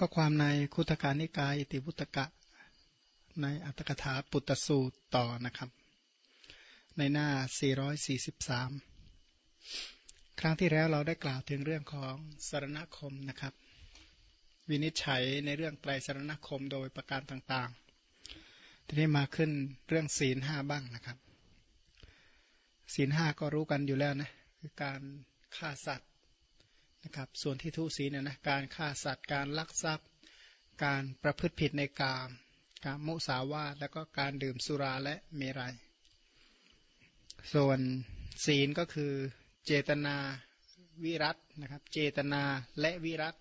ก็ความในคุตการนิกาย อิติพุตกะ ในอัตถกถาปุตตสูตรต่อนะครับ ในหน้า 443 ครั้งที่แล้วเราได้กล่าวถึงเรื่องของสารณคมนะครับ วินิจฉัยในเรื่องไตรสารณคมโดยประการต่างๆ ทีนี้มาขึ้นเรื่องศีลห้าบ้างนะครับ ศีลห้าก็รู้กันอยู่แล้วนะคือการฆ่าสัตว์ นะครับ ส่วนที่ทุศีเนี่ยนะการฆ่าสัตว์การลักทรัพย์ การประพฤติผิดในกามการมุสาวาทแล้วก็การดื่มสุราและเมรัย ส่วนศีลก็คือเจตนาวิรัตนะครับ เจตนาและวิรัต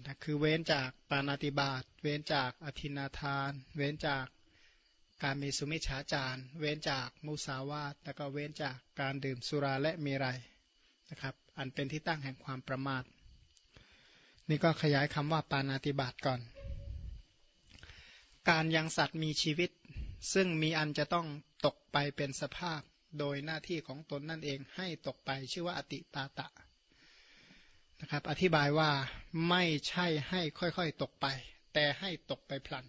นะคือเว้นจากปานาติบาต เว้นจากอธินาทาน เว้นจากการมีสุมิชฌาจารเว้นจากมุสาวาท แล้วก็เว้นจากการดื่มสุราและเมรัยนะครับ อันเป็นที่ตั้งแห่งความประมาท นี่ก็ขยายคำว่าปานาติบาตก่อน การยังสัตว์มีชีวิต ซึ่งมีอันจะต้องตกไปเป็นสภาพโดยหน้าที่ของตนนั่นเองให้ตกไปชื่อว่าอติปาตะนะครับอธิบายว่าไม่ใช่ให้ค่อยๆตกไป แต่ให้ตกไปพลัน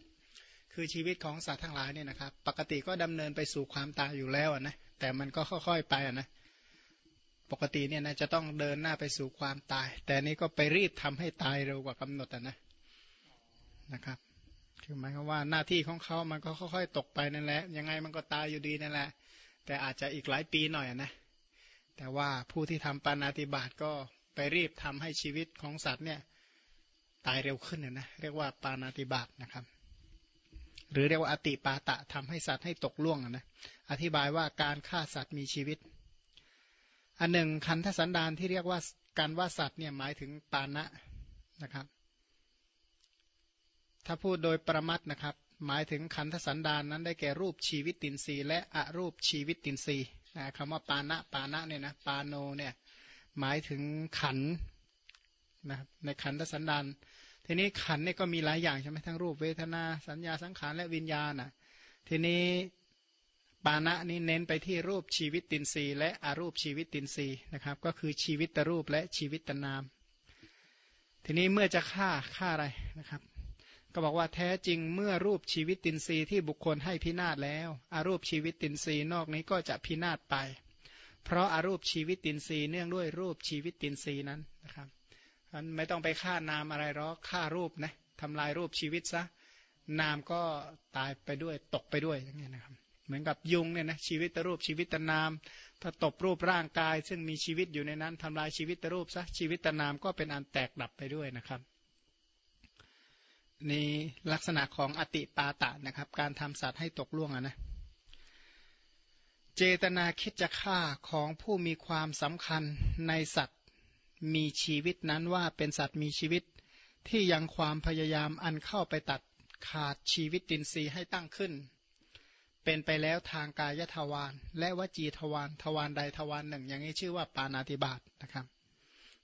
คือชีวิตของสัตว์ทั้งหลายเนี่ยนะครับ ปกติก็ดำเนินไปสู่ความตายอยู่แล้วนะแต่มันก็ค่อยๆไปนะ ปกติเนี่ยนะจะต้องเดินหน้าไปสู่ความตาย แต่นี้ก็ไปรีบทำให้ตายเร็วกว่ากำหนดนะนะครับคือหมายความว่าหน้าที่ของเขามันก็ค่อยๆ ตกไปนั่นแหละ ยังไงมันก็ตายอยู่ดีนั่นแหละ แต่อาจจะอีกหลายปีหน่อยนะ แต่ว่าผู้ที่ทำปานาติบาตก็ไปรีบทำให้ชีวิตของสัตว์เนี่ยตายเร็วขึ้นนะเรียกว่าปานาติบาตนะครับ หรือเรียกว่าอติปาตะทำให้สัตว์ให้ตกล่วงนะอธิบายว่าการฆ่าสัตว์มีชีวิต อันหนึ่งขันธสันดานที่เรียกว่าการว่าสัตว์เนี่ยหมายถึงปานะนะครับ ถ้าพูดโดยประมัดนะครับ หมายถึงขันธสันดานนั้นได้แก่รูปชีวิตตินรีและอรูปชีวิตตินรีนะคำว่าปานะปานะเนี่ยนะปาโนเนี่ยหมายถึงขันนะในขันธสันดานทีนี้ขันเนี่ยก็มีหลายอย่างใช่ไหมทั้งรูปเวทนาสัญญาสังขารและวิญญาณนะทีนี้ ปานะนี้เน้นไปที่รูปชีวิตินทรีย์และอรูปชีวิตินทรีย์นะครับ ก็คือชีวิตตรูปและชีวิตตนาม ทีนี้เมื่อจะฆ่าฆ่าอะไรนะครับ ก็บอกว่าแท้จริงเมื่อรูปชีวิตินทรีย์ที่บุคคลให้พินาศแล้วอรูปชีวิตินทรีย์นอกนี้ก็จะพินาศไป เพราะอรูปชีวิตินทรีย์เนื่องด้วยรูปชีวิตินทรีย์นั้นนะครับมันไม่ต้องไปฆ่านามอะไรหรอกฆ่ารูปนะทำลายรูปชีวิตซะนามก็ตายไปด้วยตกไปด้วยอย่างเงี้ยนะครับ เหมือนกับยุงเนี่ยนะชีวิตตรูปชีวิตตนาม ถ้าตบรูปร่างกาย ซึ่งมีชีวิตอยู่ในนั้นทำลายชีวิตตรูปซะชีวิตตนามก็เป็นอันแตกดับไปด้วยนะครับนี่ลักษณะของอติปาตะนะครับ การทำสัตว์ให้ตกล่วงอะนะเจตนาคิดจะฆ่าของผู้มีความสำคัญในสัตว์มีชีวิตนั้นว่าเป็นสัตว์มีชีวิตที่ยังความพยายามอันเข้าไปตัดขาดชีวิตตินทรีย์ให้ตั้งขึ้น เป็นไปแล้วทางกายทวารและวจีทวารทวารใดทวารหนึ่ง อย่างนี้ชื่อว่าปานาติบาตนะครับ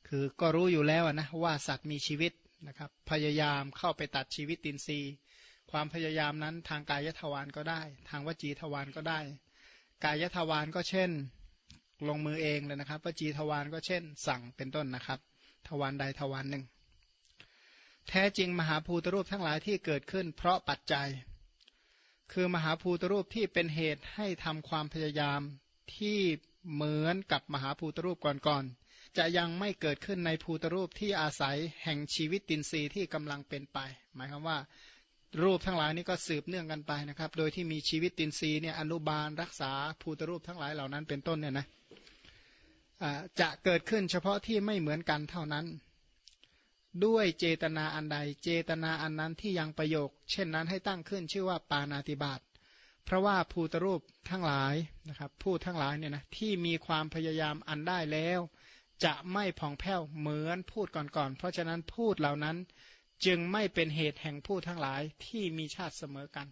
คือก็รู้อยู่แล้วนะว่าสัตว์มีชีวิตนะครับ พยายามเข้าไปตัดชีวิตตินทรีความพยายามนั้นทางกายทวารก็ได้ ทางวจีทวารก็ได้ กายทวารก็เช่น ลงมือเองเลยนะครับวจีทวารก็เช่น สั่งเป็นต้นนะครับ ทวารใดทวารหนึ่ง แท้จริงมหาภูตรูปทั้งหลายที่เกิดขึ้น เพราะปัจจัย คือมหาภูตรูปที่เป็นเหตุให้ทำความพยายามที่เหมือนกับมหาภูตรูปก่อนๆ จะยังไม่เกิดขึ้นในภูตรูปที่อาศัยแห่งชีวิตตินทรีย์ที่กำลังเป็นไป หมายความว่ารูปทั้งหลายนี้ก็สืบเนื่องกันไปนะครับ โดยที่มีชีวิตตินทรีย์เนี่ยอนุบาลรักษาภูตรูปทั้งหลายเหล่านั้นเป็นต้นเนี่ยนะจะเกิดขึ้นเฉพาะที่ไม่เหมือนกันเท่านั้น ด้วยเจตนาอันใด เจตนาอันนั้นที่ยังประโยค เช่นนั้นให้ตั้งขึ้นชื่อว่าปานาติบาตเพราะว่าภูตรูปทั้งหลายนะครับผู้ทั้งหลายเนี่ยนะที่มีความพยายามอันได้แล้ว จะไม่ผ่องแผ้วเหมือนพูดก่อนๆเพราะฉะนั้นพูดเหล่านั้นจึงไม่เป็นเหตุแห่งผู้ทั้งหลายที่มีชาติเสมอกัน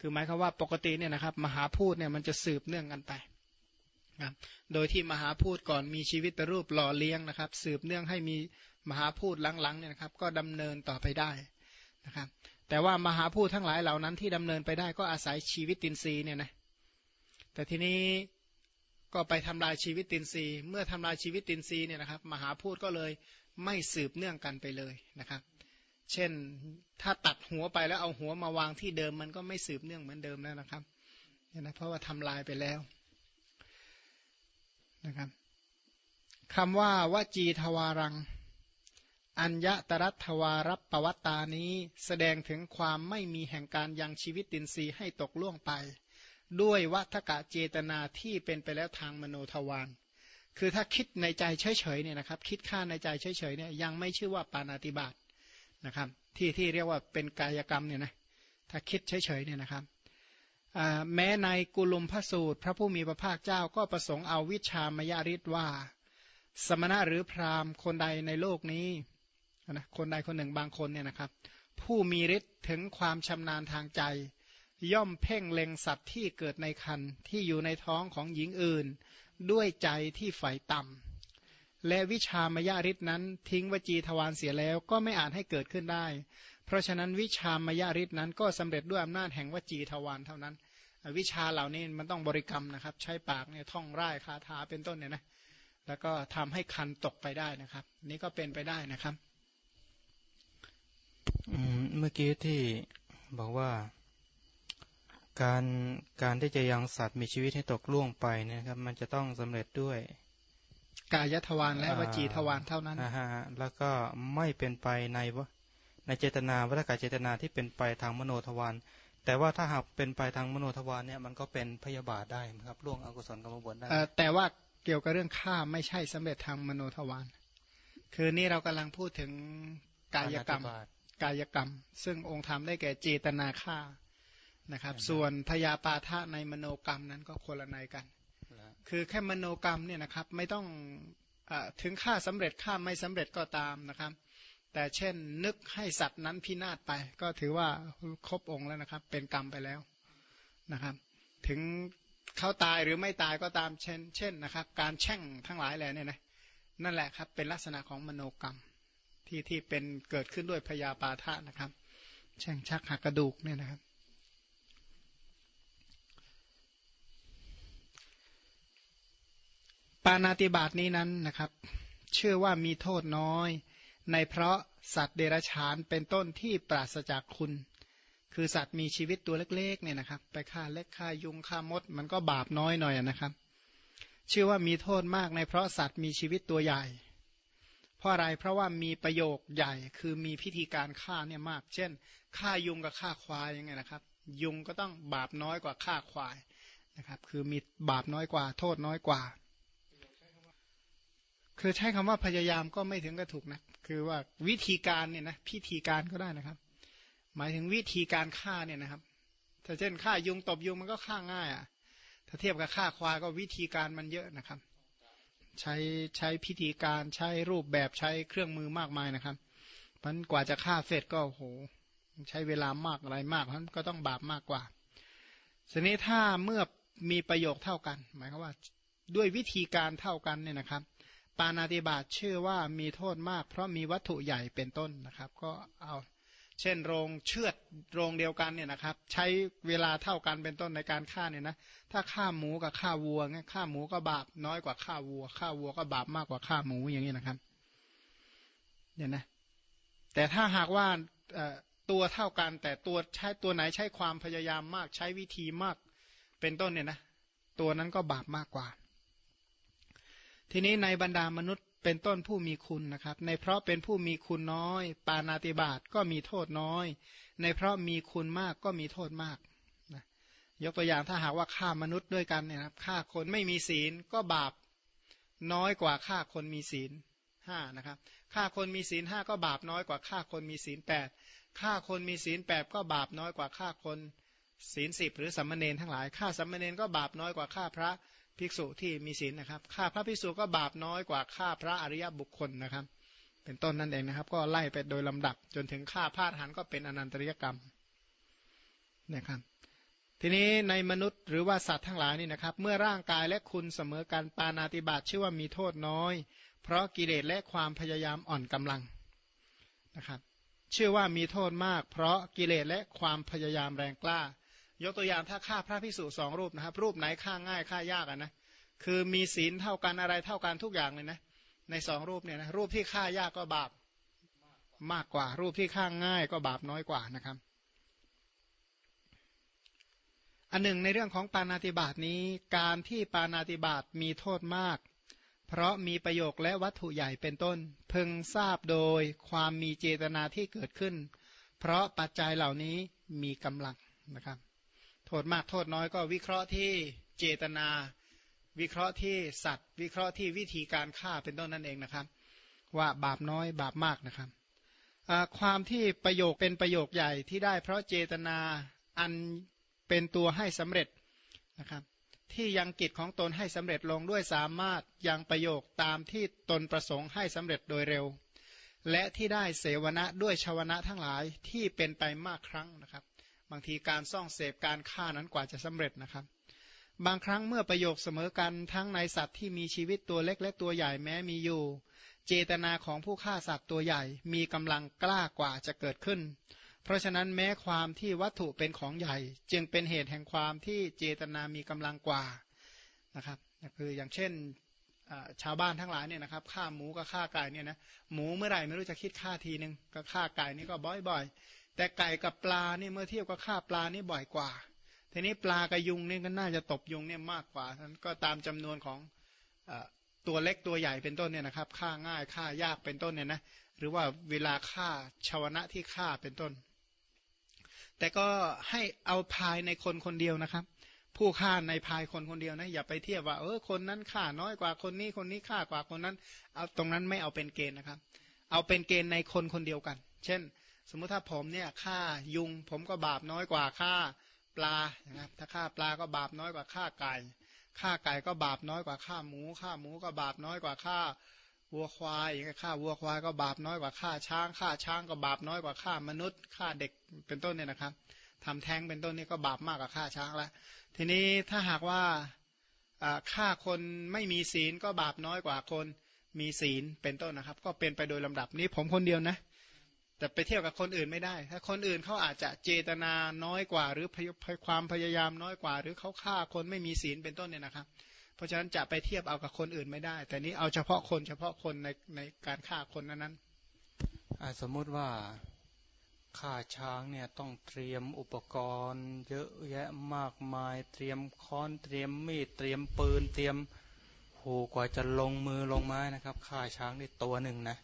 คือหมายความว่าปกติเนี่ยนะครับมหาพูดเนี่ยมันจะสืบเนื่องกันไป นะโดยที่มหาพูดก่อนมีชีวิตรูปหล่อเลี้ยงนะครับ สืบเนื่องให้มีมหาพูดหลังๆเนี่ยนะครับ ก็ดำเนินต่อไปได้นะครับ แต่ว่ามหาพูดทั้งหลายเหล่านั้นที่ดำเนินไปได้ก็อาศัยชีวิตตินรีเนี่ยนะแต่ทีนี้ก็ไปทำลายชีวิตตินรีเมื่อทำลายชีวิตตินรีเนี่ยนะครับ มหาพูดก็เลยไม่สืบเนื่องกันไปเลยนะครับ เช่นถ้าตัดหัวไปแล้วเอาหัวมาวางที่เดิมมันก็ไม่สืบเนื่องเหมือนเดิมแล้วนะครับเนี่ยนะเพราะว่าทำลายไปแล้ว นะครับคำว่าวจีทวารัง อัญญตรัตวารับปวัตตานี้แสดงถึงความไม่มีแห่งการยังชีวิตตินทรีย์ให้ตกล่วงไป ด้วยวัฏกะเจตนาที่เป็นไปแล้วทางมโนทวารคือถ้าคิดในใจเฉยๆเนี่ยนะครับ คิดค่าในใจเฉยๆเนี่ยยังไม่ชื่อว่าปานาติบาตนะครับ ที่ที่เรียกว่าเป็นกายกรรมเนี่ยนะถ้าคิดเฉยๆเนี่ยนะครับ แม้ในกุลุมพระสูตร พระผู้มีพระภาคเจ้าก็ประสงค์เอาวิชามยาริศว่า สมณะหรือพราหมณ์คนใดในโลกนี้นะคนใดคนหนึ่งบางคนเนี่ยนะครับ ผู้มีฤทธิ์ถึงความชำนาญทางใจ ย่อมเพ่งเล็งสัตว์ที่เกิดในคันที่อยู่ในท้องของหญิงอื่น ด้วยใจที่ใฝ่ต่ำและวิชามยาริศนั้นทิ้งวจีทวารเสียแล้วก็ไม่อาจให้เกิดขึ้นได้ ราะฉะนั้นวิชามยาริศนั้นก็สำเร็จด้วยอำนาจแห่งวจีทวารเท่านั้น วิชาเหล่านี้มันต้องบริกรรมนะครับ ใช้ปากเนี่ยท่องไร่คาถาเป็นต้นเนี่ยนะแล้วก็ทำให้คันตกไปได้นะครับ นี่ก็เป็นไปได้นะครับเมื่อกี้ที่บอกว่า การการที่จะยังสัตว์มีชีวิตให้ตกล่วงไปนะครับ มันจะต้องสำเร็จด้วย กายทวารและวจีทวารเท่านั้นอ่าฮะแล้วก็ไม่เป็นไปในวะ ในเจตนาวัฏกาเจตนาที่เป็นไปทางมโนทวารแต่ว่าถ้าหากเป็นไปทางมโนทวารเนี่ยมันก็เป็นพยาบาทได้ครับล่วงอกุศลกรรมบทได้แต่ว่าเกี่ยวกับเรื่องฆ่าไม่ใช่สำเร็จทางมโนทวารคือนี่เรากำลังพูดถึงกายกรรมกายกรรม ซึ่งองค์ธรรมได้แก่เจตนาฆ่านะครับ ส่วนพยาปาทะในมโนกรรมนั้นก็คนละในกัน คือแค่มโนกรรมเนี่ยนะครับไม่ต้องอถึงฆ่าสำเร็จฆ่าไม่สำเร็จก็ตามนะครับ แต่เช่นนึกให้สัตว์นั้นพินาศไป ก็ถือว่าครบองค์แล้วนะครับ เป็นกรรมไปแล้วนะครับ ถึงเขาตายหรือไม่ตายก็ตามเช่น เช่นนะครับ การแช่งทั้งหลายแหล่เนี่ยนะนั่นแหละครับ เป็นลักษณะของมโนกรรมที่ที่เป็นเกิดขึ้นด้วยพยาปาทะนะครับ แช่งชักหักกระดูกเนี่ยนะครับ ปานาติบาตนี้นั้นนะครับ เชื่อว่ามีโทษน้อย ในเพราะสัตว์เดรัจฉานเป็นต้นที่ปราศจากคุณ คือสัตว์มีชีวิตตัวเล็กๆเนี่ยนะครับ ไปฆ่าเล็กฆ่ายุงฆ่ามด มันก็บาปน้อยหน่อยนะครับเชื่อว่ามีโทษมากในเพราะสัตว์มีชีวิตตัวใหญ่ เพราะอะไรเพราะว่ามีประโยคใหญ่ คือมีพิธีการฆ่าเนี่ยมาก เช่นฆ่ายุงกับฆ่าควายยังไงนะครับ ยุงก็ต้องบาปน้อยกว่าฆ่าควายนะครับ คือมีบาปน้อยกว่า โทษน้อยกว่า คือใช้คำว่าพยายามก็ไม่ถึงกับถูกนะ คือว่าวิธีการเนี่ยนะพิธีการก็ได้นะครับ หมายถึงวิธีการฆ่าเนี่ยนะครับ ถ้าเช่นฆ่ายุงตบยุงมันก็ฆ่าง่ายอะ ถ้าเทียบกับฆ่าควายก็วิธีการมันเยอะนะครับ ใช้ใช้พิธีการใช้รูปแบบใช้เครื่องมือมากมายนะครับมันกว่าจะฆ่าเสร็จก็โหใช้เวลามากอะไรมากเพราะก็ต้องบาปมากกว่าทีนี้ถ้าเมื่อมีประโยคเท่ากัน หมายความว่า ด้วยวิธีการเท่ากันเนี่ยนะครับ ปานาติบาตชื่อว่ามีโทษมาก เพราะมีวัตถุใหญ่เป็นต้นนะครับ ก็เอาเช่นโรงเชือดโรงเดียวกันเนี่ยนะครับ ใช้เวลาเท่ากันเป็นต้นในการฆ่าเนี่ยนะถ้าฆ่าหมูกับฆ่าวัวเนี่ยฆ่าหมูก็บาปน้อยกว่าฆ่าวัวฆ่าวัวก็บาปมากกว่าฆ่าหมูอย่างนี้นะครับเนี่ยนะแต่ถ้าหากว่าตัวเท่ากันแต่ตัวใช้ตัวไหนใช้ความพยายามมากใช้วิธีมากเป็นต้นเนี่ยนะตัวนั้นก็บาปมากกว่า ทีนี้ในบรรดามนุษย์เป็นต้นผู้มีคุณนะครับ ในเพราะเป็นผู้มีคุณน้อย ปานาติบาตก็มีโทษน้อย ในเพราะมีคุณมากก็มีโทษมากนะยกตัวอย่างถ้าหากว่าฆ่ามนุษย์ด้วยกันเนี่ยครับฆ่าคนไม่มีศีลก็บาปน้อยกว่าฆ่าคนมีศีลห้านะครับฆ่าคนมีศีลห้าก็บาปน้อยกว่าฆ่าคนมีศีลแปดฆ่าคนมีศีลแปดก็บาปน้อยกว่าฆ่าคนศีลสิบหรือสัมมเนนทั้งหลายฆ่าสัมมเนนก็บาปน้อยกว่าฆ่าพระ ภิกษุที่มีศีลนะครับฆ่าพระภิกษุก็บาปน้อยกว่าฆ่าพระอริยบุคคลนะครับ เป็นต้นนั่นเองนะครับ ก็ไล่ไปโดยลำดับจนถึงฆ่าพาดหันก็เป็นอนันตริยกรรมนะครับทีนี้ในมนุษย์หรือว่าสัตว์ทั้งหลายนี่นะครับ เมื่อร่างกายและคุณเสมอกันปานาติบาตชื่อว่ามีโทษน้อย เพราะกิเลสและความพยายามอ่อนกำลังนะครับชื่อว่ามีโทษมาก เพราะกิเลสและความพยายามแรงกล้า ยกตัวอย่างถ้าฆ่าพระพิสุสองรูปนะครับ รูปไหนฆ่าง่ายฆ่ายากอะนะคือมีศีลเท่ากันอะไรเท่ากันทุกอย่างเลยนะในสองรูปเนี่ยนะรูปที่ฆ่ายากก็บาปมากกว่า รูปที่ฆ่าง่ายก็บาปน้อยกว่านะครับ อันหนึ่งในเรื่องของปานาติบาตนี้การที่ปานาติบาตมีโทษมาก เพราะมีประโยคและวัตถุใหญ่เป็นต้น พึงทราบโดยความมีเจตนาที่เกิดขึ้น เพราะปัจจัยเหล่านี้มีกำลังนะครับ ทษมากโทษน้อยก็วิเคราะห์ที่เจตนา วิเคราะห์ที่สัตว์ วิเคราะห์ที่วิธีการฆ่าเป็นต้นนั่นเองนะครับ ว่าบาปน้อยบาปมากนะครับความที่ประโยคเป็นประโยคใหญ่ที่ได้เพราะเจตนาอันเป็นตัวให้สำเร็จนะครับที่ยังกิจของตนให้สำเร็จลงด้วยสามารถยังประโยคตามที่ตนประสงค์ให้สำเร็จโดยเร็ว และที่ได้เสวนะด้วยชาวนะทั้งหลายที่เป็นไปมากครั้งนะครับ บางทีการซ่องเสพการฆ่านั้นกว่าจะสำเร็จนะครับ บางครั้งเมื่อประโยคเสมอกันทั้งในสัตว์ที่มีชีวิตตัวเล็กและตัวใหญ่แม้มีอยู่ เจตนาของผู้ฆ่าสัตว์ตัวใหญ่ มีกำลังกล้ากว่าจะเกิดขึ้น เพราะฉะนั้นแม้ความที่วัตถุเป็นของใหญ่ จึงเป็นเหตุแห่งความที่เจตนามีกำลังกว่านะครับคืออย่างเช่นชาวบ้านทั้งหลายเนี่ยนะครับฆ่าหมูกับฆ่าไก่เนี่ยนะหมูเมื่อไหร่ไม่รู้จะคิดฆ่าทีนึงก็ฆ่าไก่นี่ก็บ่อยๆ แต่ไก่กับปลานี่เมื่อเทียบกับฆ่าปลานี่บ่อยกว่า ทีนี้ปลากับยุงนี่ก็น่าจะตบยุงเนี่ยมากกว่านั้นก็ตามจำนวนของตัวเล็กตัวใหญ่เป็นต้นเนี่ยนะครับฆ่าง่ายฆ่ายากเป็นต้นเนี่ยนะหรือว่าเวลาฆ่าชาวนะที่ฆ่าเป็นต้น แต่ก็ให้เอาภายในคนคนเดียวนะครับ ผู้ฆ่าในภายคนคนเดียวนะอย่าไปเทียบว่าเออคนนั้นฆ่าน้อยกว่าคนนี้คนนี้ฆ่ากว่าคนนั้นเอาตรงนั้นไม่เอาเป็นเกณฑ์นะครับ เอาเป็นเกณฑ์ในคนคนเดียวกัน เช่น สมมุติถ้าผมเนี่ยฆ่ายุง ผมก็บาปน้อยกว่าฆ่าปลานะครับถ้าฆ่าปลาก็บาปน้อยกว่าฆ่าไก่ฆ่าไก่ก็บาปน้อยกว่าฆ่าหมูฆ่าหมูก็บาปน้อยกว่าฆ่าวัวควายค่างฆ่าวัวควายก็บาปน้อยกว่าฆ่าช้างฆ่าช้างก็บาปน้อยกว่าฆ่ามนุษย์ฆ่าเด็กเป็นต้นเนี่ยนะครับทำแท้งเป็นต้นนี่ก็บาปมากกว่าฆ่าช้างแล้วทีนี้ถ้าหากว่าฆ่าคนไม่มีศีลก็บาปน้อยกว่าคนมีศีลเป็นต้นนะครับ ก็เป็นไปโดยลำดับนี้ผมคนเดียวนะ แต่ไปเที่ยบกับคนอื่นไม่ได้ ถ้าคนอื่นเขาอาจจะเจตนาน้อยกว่า หรือความพยายามน้อยกว่า หรือเขาฆ่าคนไม่มีศีลเป็นต้นเนี่ยนะครับราะฉะนั้นจะไปเทียบเอากับคนอื่นไม่ได้ แต่นี้เอาเฉพาะคนเฉพาะคนในในการฆ่าคนนั้นสมมุติว่าฆ่าช้างเนี่ยต้องเตรียมอุปกรณ์ เยอะแยะมากมาย เตรียมค้อนเตรียมมีดเตรียมปืน เตรียมโหกว่าจะลงมือลงไม้นะครับฆ่าช้างนี่ตัวหนึ่งนะ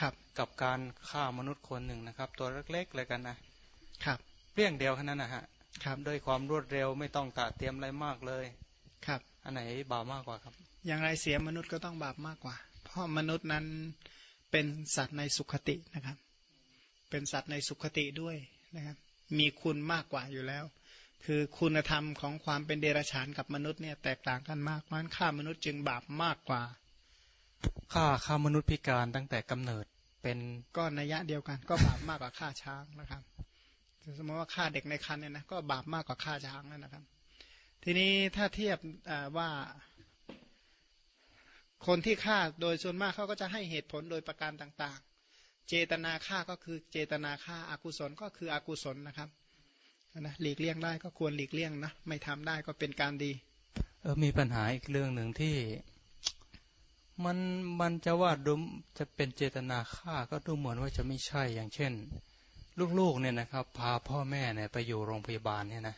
ครับ กับการฆ่ามนุษย์คนหนึ่งนะครับ ตัวเล็กๆเลยกันนะครับเรี่ยงเดียวแค่นั้นนะฮะครับด้วยความรวดเร็วไม่ต้องตะเตรียมอะไรมากเลยครับ อันไหนบาปมากกว่าครับ อย่างไรเสียมนุษย์ก็ต้องบาปมากกว่า เพราะมนุษย์นั้นเป็นสัตว์ในสุขตินะครับ เป็นสัตว์ในสุขติด้วยนะครับ มีคุณมากกว่าอยู่แล้ว คือคุณธรรมของความเป็นเดรัจฉานกับมนุษย์เนี่ยแตกต่างกันมากเพราะฉะนั้นฆ่ามนุษย์จึงบาปมากกว่า ฆ่าฆ่ามนุษย์พิการตั้งแต่กำเนิดเป็นก็นัยยะเดียวกัน ก็บาปมากกว่าฆ่าช้างนะครับสมมติว่าฆ่าเด็กในครรภ์เนี่ยนะก็บาปมากกว่าฆ่าช้างนะครับ ทีนี้ถ้าเทียบว่า คนที่ฆ่าโดยส่วนมากเขาก็จะให้เหตุผลโดยประการต่าง ๆ เจตนาฆ่าก็คือเจตนาฆ่าอากุศลก็คืออกุศลนะครับนะหลีกเลี่ยงได้ก็ควรหลีกเลี่ยงนะไม่ทำได้ก็เป็นการดี เออมีปัญหาอีกเรื่องหนึ่งที่ มันมันจะว่าดูจะเป็นเจตนาฆ่าก็ดูเหมือนว่าจะไม่ใช่อย่างเช่น ลูกๆเนี่ยนะครับ พาพ่อแม่เนี่ยไปอยู่โรงพยาบาลเนี่ยนะ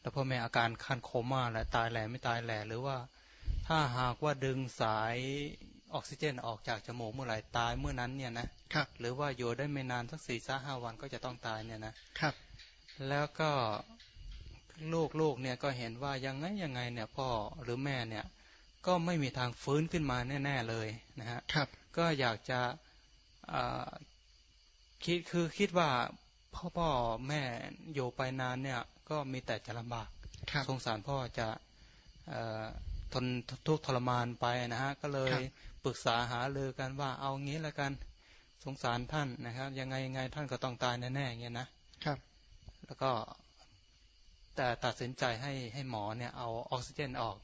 แล้วพ่อแม่อาการคันโคม่าแหละตายแหล่ไม่ตายแหล่หรือว่า ถ้าหากว่าดึงสายออกซิเจนออกจากจมูกเมื่อไหร่ตายเมื่อนั้นเนี่ยนะครับหรือว่าอยู่ได้ไม่นานสักสี่สห้าวันก็จะต้องตายเนี่ยนะครับ แล้วก็ลูกลูกเนี่ยก็เห็นว่ายังไงยังไงเนี่ยพ่อหรือแม่เนี่ย ก็ไม่มีทางฟื้นขึ้นมาแน่ ๆเลยนะฮะครับก็อยากจะคิดคือคิดว่าพ่อพ่อแม่อยู่ไปนานเนี่ยก็มีแต่จะลำบากสงสารพ่อจะทนทุกข์ทรมานไปนะฮะก็เลยปรึกษาหาเลยกันว่าเอางี้แล้วกันสงสารท่านนะครับ ยังไงยังไงท่านก็ต้องตายแน่ๆอย่างเงี้ยนะครับ แล้วก็แต่ตัดสินใจให้ให้หมอเนี่ยเอาออกซิเจนออก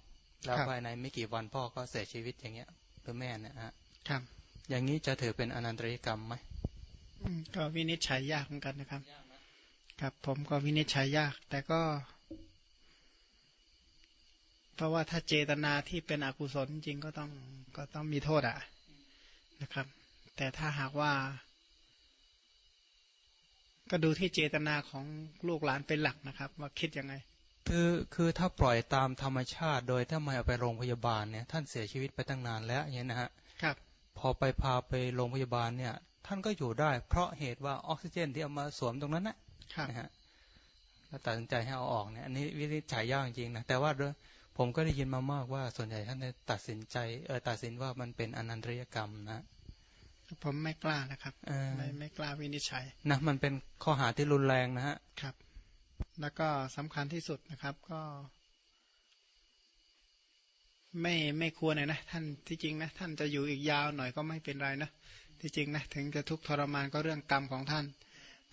แล้วภายในไม่กี่วันพ่อก็เสียชีวิตอย่างเงี้ยหรือแม่เนี่ยฮะครับ อย่างนี้จะถือเป็นอนันตริกรรมไหมก็วินิจฉัยยากเหมือนกันนะครับ ครับผมก็วินิจฉัยยาก แต่ก็ เพราะว่าถ้าเจตนาที่เป็นอกุศลจริงก็ต้องก็ต้องมีโทษอะนะครับ แต่ถ้าหากว่า ก็ดูที่เจตนาของลูกหลานเป็นหลักนะครับ ว่าคิดยังไง คือคือถ้าปล่อยตามธรรมชาติ โดยถ้าไม่เอาไปโรงพยาบาลเนี่ย ท่านเสียชีวิตไปตั้งนานแล้วอย่างนี้นะฮะครับพอไปพาไปโรงพยาบาลเนี่ย ท่านก็อยู่ได้ เพราะเหตุว่าออกซิเจนที่เอามาสวมตรงนั้นนะครับนะฮะแล้วตัดสินใจให้เอาออกเนี่ยอันนี้วินิจฉัยยากจริงนะแต่ว่าผมก็ได้ยินมามากว่าส่วนใหญ่ท่านตัดสินใจเออตัดสินว่ามันเป็นอนันตริยกรรมนะผมไม่กล้านะครับเออไม่ไม่กล้าวินิจฉัยนะมันเป็นข้อหาที่รุนแรงนะฮะครับ แล้วก็สำคัญที่สุดนะครับก็ ไม่ไม่ควรเลยนะ ท่านที่จริงนะ ท่านจะอยู่อีกยาวหน่อยก็ไม่เป็นไรนะที่จริงนะถึงจะทุกข์ทรมานก็เรื่องกรรมของท่าน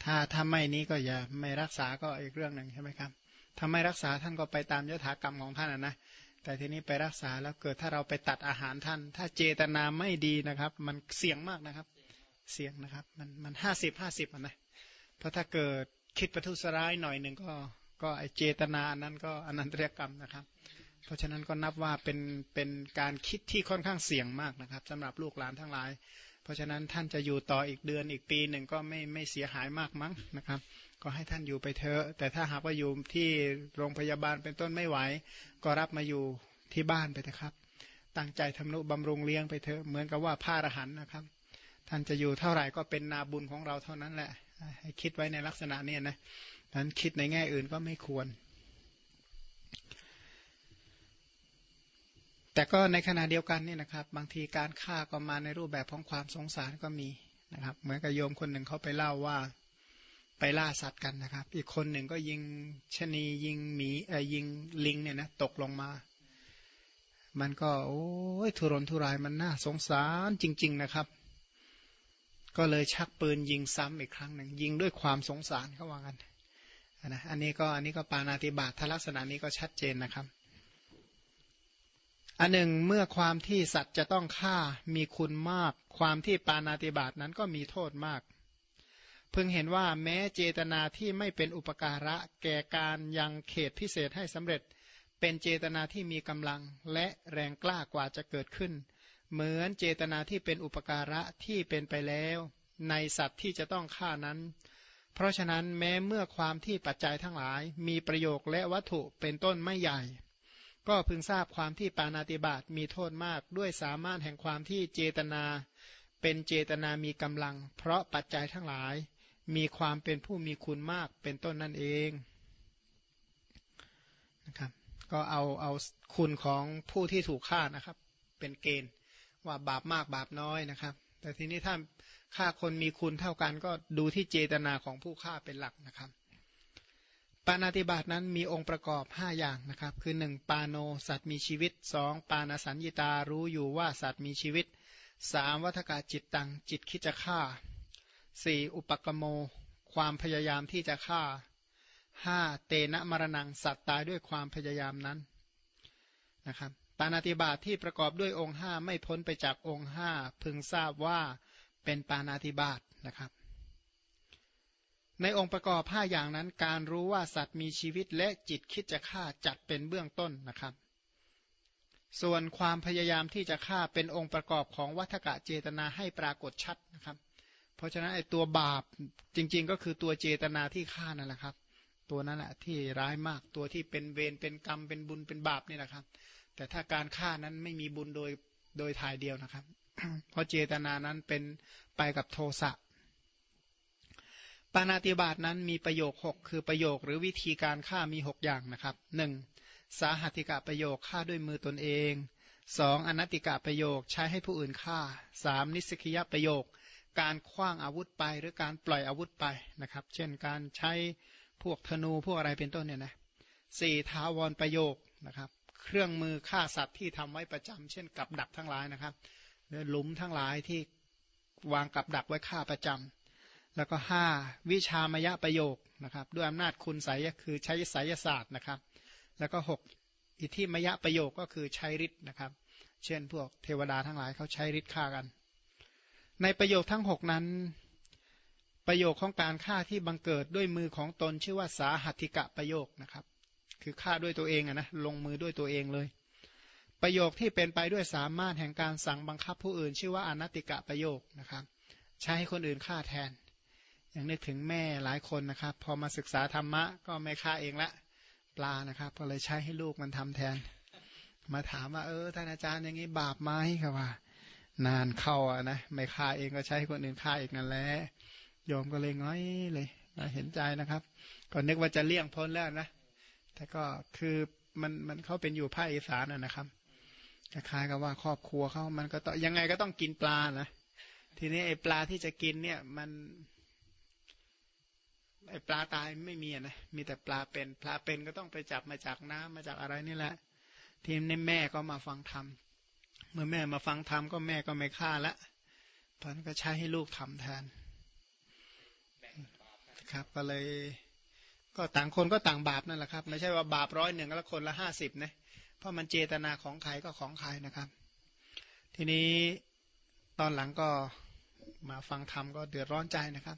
ถ้าถ้าไม่นี้ก็อย่าไม่รักษาก็อีกเรื่องหนึ่งใช่ไหมครับถ้าไม่รักษาท่านก็ไปตามยถากรรมของท่านนะนะแต่ทีนี้ไปรักษาแล้วเกิดถ้าเราไปตัดอาหารท่าน ถ้าเจตนาไม่ดีนะครับ มันเสี่ยงมากนะครับ เสี่ยงนะครับ มันมันห้าสิบห้าสิบนะเพราะถ้าเกิด คิดประทุษร้ายหน่อยหนึ่งก็ก็ไอเจตนาอันนั้นก็อนันตริยกรรมนะครับ เพราะฉะนั้นก็นับว่าเป็นเป็นการคิดที่ค่อนข้างเสี่ยงมากนะครับสำหรับลูกหลานทั้งหลาย เพราะฉะนั้นท่านจะอยู่ต่ออีกเดือนอีกปีหนึ่งก็ไม่ไม่เสียหายมากมั้งนะครับ ก็ให้ท่านอยู่ไปเถอะ แต่ถ้าหากว่าอยู่ที่โรงพยาบาลเป็นต้นไม่ไหว ก็รับมาอยู่ที่บ้านไปเถอะครับ ตั้งใจทำนุบำรุงเลี้ยงไปเถอะเหมือนกับว่าผ้าอรหันนะครับ ท่านจะอยู่เท่าไหร่ก็เป็นนาบุญของเราเท่านั้นแหละ ให้คิดไว้ในลักษณะนี้นะนั้นคิดในแง่อื่นก็ไม่ควร แต่ก็ในขณะเดียวกันนี่นะครับ บางทีการฆ่าก็มาในรูปแบบของความสงสารก็มีนะครับ เหมือนกับโยมคนหนึ่งเขาไปเล่าว่าไปล่าสัตว์กันนะครับ อีกคนหนึ่งก็ยิงชะนียิงหมีเอ่ยยิงลิงเนี่ยนะตกลงมา มันก็ โอ้ยทุรนทุรายมันน่าสงสารจริง ๆ นะครับ ก็เลยชักปืนยิงซ้ำอีกครั้งหนึ่งยิงด้วยความสงสารเขาว่ากันนะอันนี้ก็อันนี้ก็ปานาติบาตถ้าลักษณะนี้ก็ชัดเจนนะครับ อันหนึ่งเมื่อความที่สัตว์จะต้องฆ่ามีคุณมาก ความที่ปานาติบาตนั้นก็มีโทษมาก เพึงเห็นว่าแม้เจตนาที่ไม่เป็นอุปการะแก่การยังเขตพิเศษให้สำเร็จ เป็นเจตนาที่มีกำลังและแรงกล้ากว่าจะเกิดขึ้น เหมือนเจตนาที่เป็นอุปการะที่เป็นไปแล้ว ในสัตว์ที่จะต้องฆ่านั้น เพราะฉะนั้นแม้เมื่อความที่ปัจจัยทั้งหลาย มีประโยคและวัตถุเป็นต้นไม่ใหญ่ ก็พึงทราบความที่ปานาติบาตมีโทษมากด้วยสามารถแห่งความที่เจตนา เป็นเจตนามีกำลัง เพราะปัจจัยทั้งหลาย มีความเป็นผู้มีคุณมากเป็นต้นนั่นเองนะครับก็เอาเอาคุณของผู้ที่ถูกฆ่านะครับ เป็นเกณฑ์ ว่าบาปมากบาปน้อยนะครับ แต่ทีนี้ถ้าฆ่าคนมีคุณเท่ากันก็ดูที่เจตนาของผู้ฆ่าเป็นหลักนะครับ ปานาติบาตนั้นมีองค์ประกอบ 5 อย่างนะครับ คือ 1. ปาโนสัตว์มีชีวิต 2. ปานสัญญตารู้อยู่ว่าสัตว์มีชีวิต 3. วัฏกาจิตตังจิตคิดจะฆ่า 4. อุปกโม ความพยายามที่จะฆ่า 5. เตนะมรณงสัตว์ตายด้วยความพยายามนั้นนะครับ ปานาติบาตที่ประกอบด้วยองค์ห้าไม่พ้นไปจากองค์ห้าพึงทราบว่าเป็นปานาติบาตนะครับ ในองค์ประกอบห้าอย่างนั้น การรู้ว่าสัตว์มีชีวิตและจิตคิดจะฆ่าจัดเป็นเบื้องต้นนะครับ ส่วนความพยายามที่จะฆ่าเป็นองค์ประกอบของวัฏกะเจตนาให้ปรากฏชัดนะครับ เพราะฉะนั้นไอ้ตัวบาปจริง ๆ ก็คือตัวเจตนาที่ฆ่านั่นแหละครับ ตัวนั้นแหละที่ร้ายมากตัวที่เป็นเวรเป็นกรรมเป็นบุญเป็นบาปนี่แหละครับ แต่ถ้าการฆ่านั้นไม่มีบุญโดยโดยถ่ายเดียวนะครับ เพราะเจตนานั้นเป็นไปกับโทสะปานาติบาตนั้นมีประโยค 6 คือประโยคหรือวิธีการฆ่ามี 6 อย่างนะครับ 1. สาหัติกะประโยคฆ่าด้วยมือตนเอง 2. อนัตติกะประโยคใช้ให้ผู้อื่นฆ่า 3. นิสกิยประโยค การคว้างอาวุธไปหรือการปล่อยอาวุธไปนะครับ เช่นการใช้พวกธนูพวกอะไรเป็นต้นเนี่ยนะสี่ทาวรประโยคนะครับ เครื่องมือฆ่าสัตว์ที่ทำไว้ประจำเช่นกับดักทั้งหลายนะครับหรือหลุมทั้งหลายที่วางกับดักไว้ฆ่าประจำแล้วก็ห้าวิชามยะประโยคนะครับ ด้วยอำนาจคุณไสยคือใช้ไสยศาสตร์นะครับ แล้วก็หกอิทธิมยะประโยคก็คือใช้ฤทธิ์นะครับ เช่นพวกเทวดาทั้งหลายเขาใช้ฤทธิ์ฆ่ากัน ในประโยคทั้งหกนั้น ประโยคของการฆ่าที่บังเกิดด้วยมือของตนชื่อว่าสาหัติกะประโยคนะครับ คือฆ่าด้วยตัวเองอะนะลงมือด้วยตัวเองเลย ประโยคที่เป็นไปด้วยสามารถแห่งการสั่งบังคับผู้อื่น ชื่อว่าอนัตติกะประโยคนะครับใช้ให้คนอื่นฆ่าแทน อย่างนึกถึงแม่หลายคนนะครับ พอมาศึกษาธรรมะก็ไม่ฆ่าเองละปลานะครับก็เลยใช้ให้ลูกมันทำแทน มาถามว่าเออท่านอาจารย์อย่างนี้บาปไหมครับว่า นานเข้าอะนะไม่ฆ่าเองก็ใช้คนอื่นฆ่าอีกนั่นแหละโยมก็เลยง้อยเลยเห็นใจนะครับ ก็นึกว่าจะเลี่ยงพ้นแล้วนะ แต่ก็คือมันมันเขาเป็นอยู่ภาคอีสานนะครับคล้ายๆกับว่าครอบครัวเขามันก็ต้องยังไงก็ต้องกินปลานะทีนี้ไอ้ปลาที่จะกินเนี่ยมันไอ้ปลาตายไม่มีนะมีแต่ปลาเป็นปลาเป็นก็ต้องไปจับมาจากน้ำมาจากอะไรนี่แหละ ทีนี้แม่ก็มาฟังธรรมเมื่อแม่มาฟังธรรมก็แม่ก็ไม่ฆ่าละเพราะนั้นก็ใช้ให้ลูกทำแทนครับก็เลย ก็ต่างคนก็ต่างบาปนั่นแหละครับ ไม่ใช่ว่าบาปร้อยหนึ่งแล้วคนละห้าสิบนะเพราะมันเจตนาของใครก็ของใครนะครับ ทีนี้ตอนหลังก็มาฟังธรรมก็เดือดร้อนใจนะครับ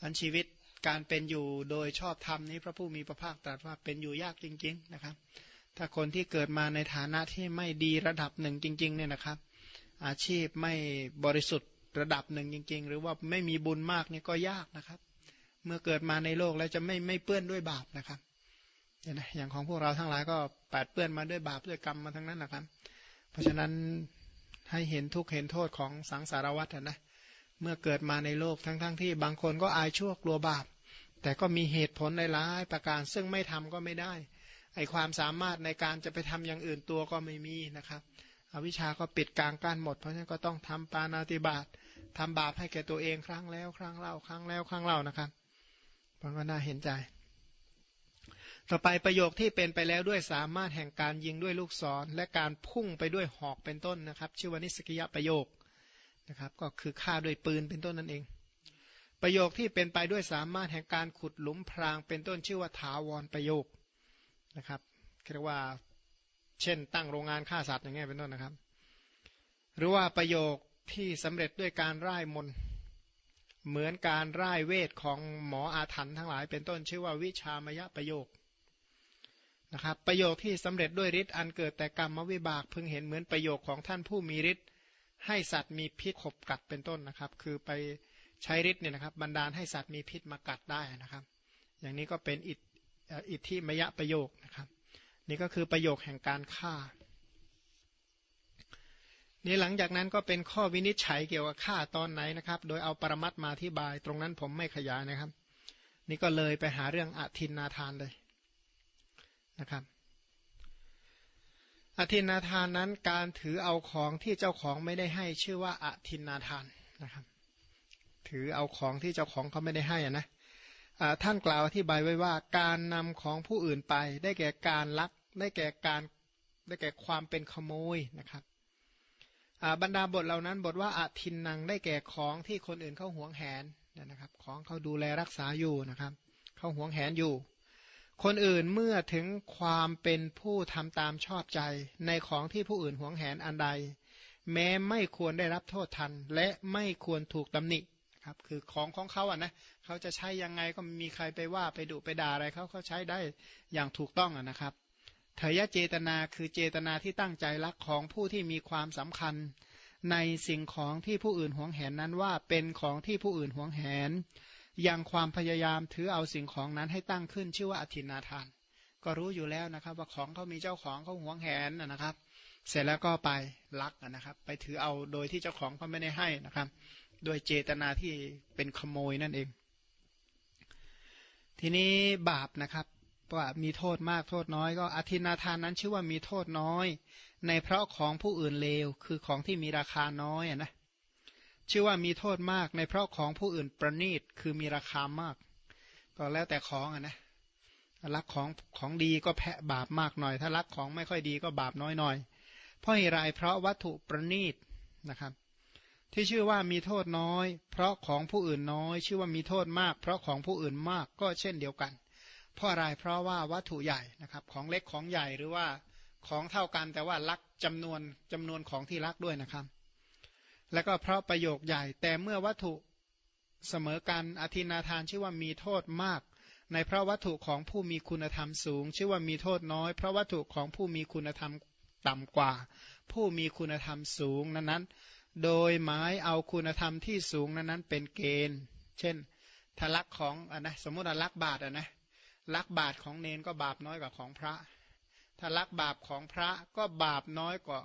อันชีวิตการเป็นอยู่โดยชอบธรรมนี้พระผู้มีพระภาคตรัสว่าเป็นอยู่ยากจริง ๆนะครับ ถ้าคนที่เกิดมาในฐานะที่ไม่ดีระดับหนึ่งจริง ๆ เนี่ยนะครับ อาชีพไม่บริสุทธิ์ระดับหนึ่งจริง ๆ หรือว่าไม่มีบุญมากนี่ก็ยากนะครับ เมื่อเกิดมาในโลกแล้วจะไม่ไม่เปื้อนด้วยบาปนะครับเนี่ยนะอย่างของพวกเราทั้งหลายก็แปดเปื้อนมาด้วยบาปด้วยกรรมมาทั้งนั้นนะครับ เพราะฉะนั้นให้เห็นทุกเห็นโทษของสังสารวัฏนะเมื่อเกิดมาในโลกทั้งๆทที่บางคนก็อายชั่วกลัวบาป แต่ก็มีเหตุผลในหลายประการซึ่งไม่ทำก็ไม่ได้ไอความสามารถในการจะไปทำอย่างอื่นตัวก็ไม่มีนะครับอวิชาก็ปิดกลางกั้นหมด เพราะฉะนั้นก็ต้องทำปานาติบาตทำบาปให้แก่ตัวเองครั้งแล้ว ครั้งเล่าครั้งแล้วครั้งเล่านะครับ มันก็น่าเห็นใจ ต่อไปประโยคที่เป็นไปแล้วด้วยสามารถแห่งการยิงด้วยลูกศร และการพุ่งไปด้วยหอกเป็นต้นนะครับ ชื่อว่านิสกิยประโยคนะครับ ก็คือฆ่าด้วยปืนเป็นต้นนั่นเอง ประโยคที่เป็นไปด้วยสามารถแห่งการขุดหลุมพรางเป็นต้นชื่อว่าถาวรประโยคนะครับเรียกว่าเช่น ตั้งโรงงานฆ่าสัตว์อย่างเงี้ยเป็นต้นนะครับ หรือว่าประโยคที่สำเร็จด้วยการร่ายมน เหมือนการร่ายเวทของหมออาถรรพ์ทั้งหลายเป็นต้นชื่อว่าวิชามยประโยคนะครับประโยคที่สำเร็จด้วยฤทธิ์อันเกิดแต่กรรมวิบากพึงเห็นเหมือนประโยคของท่านผู้มีฤทธิ์ให้สัตว์มีพิษขบกัดเป็นต้นนะครับ คือไปใช้ฤทธิ์เนี่ยนะครับบรรดาให้สัตว์มีพิษมากัดได้นะครับ อย่างนี้ก็เป็นอิทอิทธิมยะประโยคนะครับ นี่ก็คือประโยคแห่งการฆ่า นี่หลังจากนั้นก็เป็นข้อวินิจฉัยเกี่ยวกับฆ่าตอนไหนนะครับ โดยเอาปรมัตมาที่บาย ตรงนั้นผมไม่ขยายนะครับ นี่ก็เลยไปหาเรื่องอธินนาทานเลยนะครับ อธินนาทานนั้นการถือเอาของที่เจ้าของไม่ได้ให้ชื่อว่าอธินาทานนะครับ ถือเอาของที่เจ้าของเขาไม่ได้ให้นะท่านกล่าวอธิบายไว้ว่า การนำของผู้อื่นไป ได้แก่การลัก ได้แก่การได้แก่ความเป็นขโมยนะครับ บรรดาบทเหล่านั้นบทว่าอธินนังได้แก่ของที่คนอื่นเขาหวงแหนนะครับ ของเขาดูแลรักษาอยู่นะครับเขาหวงแหนอยู่ คนอื่นเมื่อถึงความเป็นผู้ทำตามชอบใจ ในของที่ผู้อื่นหวงแหนอันใด แม้ไม่ควรได้รับโทษทัน และไม่ควรถูกตำหนิครับคือของของเขาอะนะเขาจะใช้ยังไงก็มีใครไปว่าไปดุไปด่าอะไรเขาเขาใช้ได้อย่างถูกต้องอะนะครับ เถยเจตนาคือเจตนาที่ตั้งใจรักของผู้ที่มีความสำคัญ ในสิ่งของที่ผู้อื่นหวงแหนนั้นว่าเป็นของที่ผู้อื่นหวงแหนยังความพยายามถือเอาสิ่งของนั้นให้ตั้งขึ้นชื่อว่าอธินาทาน ก็รู้อยู่แล้วนะครับว่าของเขามีเจ้าของเขาหวงแหนนะครับ เสร็จแล้วก็ไปลักนะครับ ไปถือเอาโดยที่เจ้าของเขาไม่ได้ให้นะครับ โดยเจตนาที่เป็นขโมยนั่นเอง ทีนี้บาปนะครับ ว่ามีโทษมากโทษน้อย ก็อธินาทานนั้นชื่อว่ามีโทษน้อย ในเพราะของผู้อื่นเลวคือของที่มีราคาน้อยนะชื่อว่ามีโทษมากในเพราะของผู้อื่นประณีตคือมีราคามาก ก็แล้วแต่ของอะนะรักของของดีก็แพะบาปมากหน่อย ถ้ารักของไม่ค่อยดีก็บาปน้อยหน่อยเพราะเหตุไรเพราะวัตถุประณีตนะครับ ที่ชื่อว่ามีโทษน้อย เพราะของผู้อื่นน้อย ชื่อว่ามีโทษมาก เพราะของผู้อื่นมากก็เช่นเดียวกัน เพราะอะไรเพราะว่าวัตถุใหญ่นะครับ ของเล็กของใหญ่หรือว่าของเท่ากันแต่ว่ารักจำนวนจำนวนของที่รักด้วยนะครับ แล้วก็เพราะประโยคใหญ่ แต่เมื่อวัตถุเสมอกันอธินาทานชื่อว่ามีโทษมาก ในเพราะวัตถุของผู้มีคุณธรรมสูง ชื่อว่ามีโทษน้อย เพราะวัตถุของผู้มีคุณธรรมต่ำกว่า ผู้มีคุณธรรมสูงนั้นนั้นโดยหมายเอาคุณธรรมที่สูงนั้นนั้นเป็นเกณฑ์ เช่นถ้าลักของอะนะสมมติลักบาทอะนะ ลักบาทของเนนก็บาปน้อยกว่าของพระ ถ้าลักบาปของพระก็บาปน้อยกว่า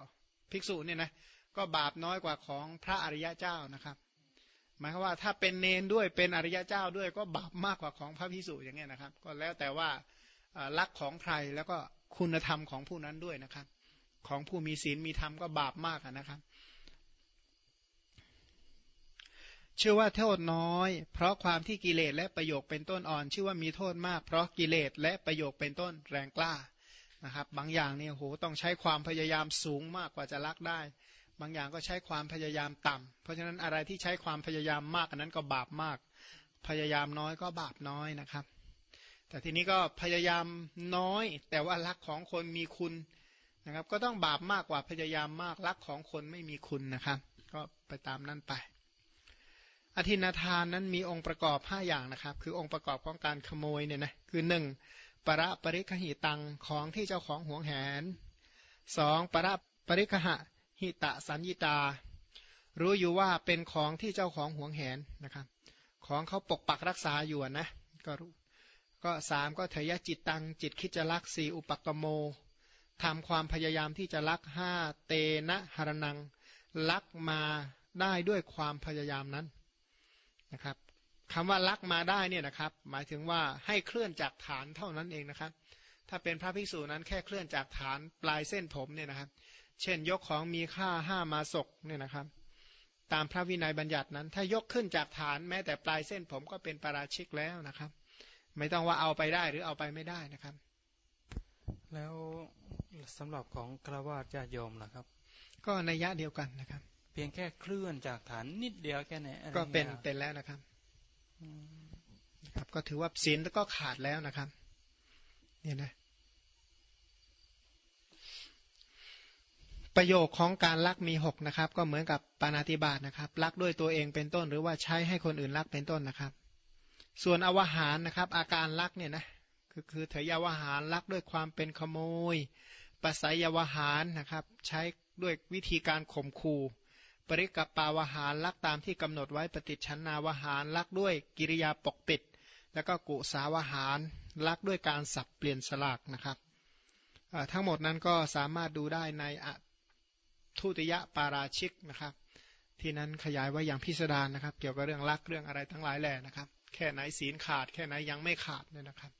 ภิกษุเนี่ยนะก็บาปน้อยกว่าของพระอริยะเจ้านะครับ หมายความว่าถ้าเป็นเนนด้วยเป็นอริยะเจ้าด้วยก็บาปมากกว่าของพระภิกษุอย่างเงี้ยนะครับ ก็แล้วแต่ว่าลักของใครแล้วก็คุณธรรมของผู้นั้นด้วยนะครับ ของผู้มีศีลมีธรรมก็บาปมากนะครับ ชื่อว่าโทษน้อย เพราะความที่กิเลสและประโยคเป็นต้นอ่อน ชื่อว่ามีโทษมาก เพราะกิเลสและประโยคเป็นต้นแรงกล้านะครับ บางอย่างเนี่ยโหต้องใช้ความพยายามสูงมากกว่าจะลักได้ บางอย่างก็ใช้ความพยายามต่ำเพราะฉะนั้นอะไรที่ใช้ความพยายามมากอันนั้นก็บาปมาก พยายามน้อยก็บาปน้อยนะครับ แต่ทีนี้ก็พยายามน้อย แต่ว่าลักของคนมีคุณนะครับ ก็ต้องบาปมากกว่าพยายามมากลักของคนไม่มีคุณนะครับ ก็ไปตามนั้นไป อธินาทานนั้นมีองค์ประกอบ 5 อย่างนะครับ คือองค์ประกอบของการขโมยเนี่ยนะคือหนึ่งประปริคหิตังของที่เจ้าของหวงแหนสองประปริคหะหิตะสัญญิตา รู้อยู่ว่าเป็นของที่เจ้าของหวงแหนนะครับ ของเขาปกปักรักษาอยู่นะก็รู้ก็สามก็เถยจิตตังจิตคิดจะลักสีอุปกโมทำความพยายามที่จะลักห้าเตนะหรนัง ลักมาได้ด้วยความพยายามนั้น นะครับคำว่าลักมาได้เนี่ยนะครับ หมายถึงว่าให้เคลื่อนจากฐานเท่านั้นเองนะครับ ถ้าเป็นพระภิกษุนั้นแค่เคลื่อนจากฐานปลายเส้นผมเนี่ยนะครับ เช่นยกของมีค่าห้ามาศกเนี่ยนะครับ ตามพระวินัยบัญญัตินั้น ถ้ายกขึ้นจากฐานแม้แต่ปลายเส้นผมก็เป็นปราชิกแล้วนะครับ ไม่ต้องว่าเอาไปได้หรือเอาไปไม่ได้นะครับ แล้วสำหรับของกระวาดญาติโยมนะครับ ก็ในยะเดียวกันนะครับเพียงแค่เคลื่อนจากฐานนิดเดียวแค่ไหนก็เป็นเป็นแล้วนะครับนะครับ ก็ถือว่าศีลก็ขาดแล้วนะครับ เนี่ยนะ ประโยคของการลักมีหกนะครับ ก็เหมือนกับปานาติบาตนะครับลักด้วยตัวเองเป็นต้น หรือว่าใช้ให้คนอื่นลักเป็นต้นนะครับ ส่วนอวหารนะครับ อาการลักเนี่ยนะคือคือเถยาวหารลักด้วยความเป็นขโมยปัสสยาวหารนะครับ ใช้ด้วยวิธีการข่มขู่ ปริกับปาวหารลักตามที่กำหนดไว้ปฏิชันนาวหารลักด้วยกิริยาปกปิด แล้วก็กุสาวหารลักด้วยการสับเปลี่ยนสลากนะครับทั้งหมดนั้นก็สามารถดูได้ในทุติยปาราชิกนะครับ ที่นั้นขยายไว้อย่างพิสดารนะครับ เกี่ยวกับเรื่องลักเรื่องอะไรทั้งหลายแหล่นะครับ แค่ไหนศีลขาด แค่ไหนยังไม่ขาดเนี่ยนะครับ